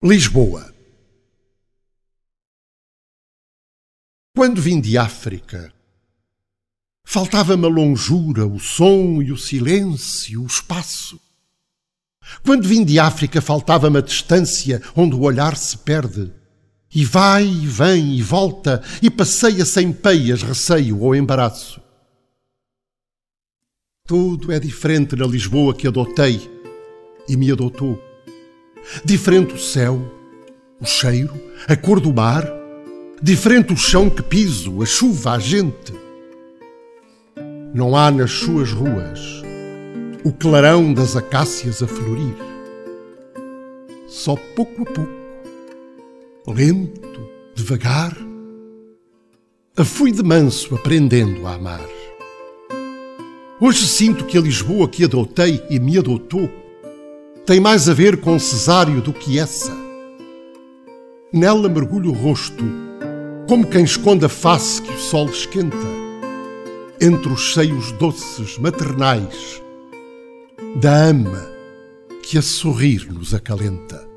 Lisboa Quando vim de África, faltava-me a longura, o som e o silêncio, o espaço. Quando vim de África, faltava-me a distância onde o olhar se perde. E vai e vem e volta e passeia sem peias, receio ou embaraço. Tudo é diferente na Lisboa que adotei e me adotou. Diferente o céu, o cheiro, a cor do mar, diferente o chão que piso, a chuva, a gente. Não há nas suas ruas o clarão das acácias a florir. Só pouco a pouco, lento, devagar, a fui de manso aprendendo a amar. Hoje sinto que a Lisboa que adotei e me adotou tem mais a ver com Cesário do que essa. Nela mergulho o rosto, como quem esconde a face que o sol esquenta, entre os seios doces maternais da ama que a sorrir nos acalenta.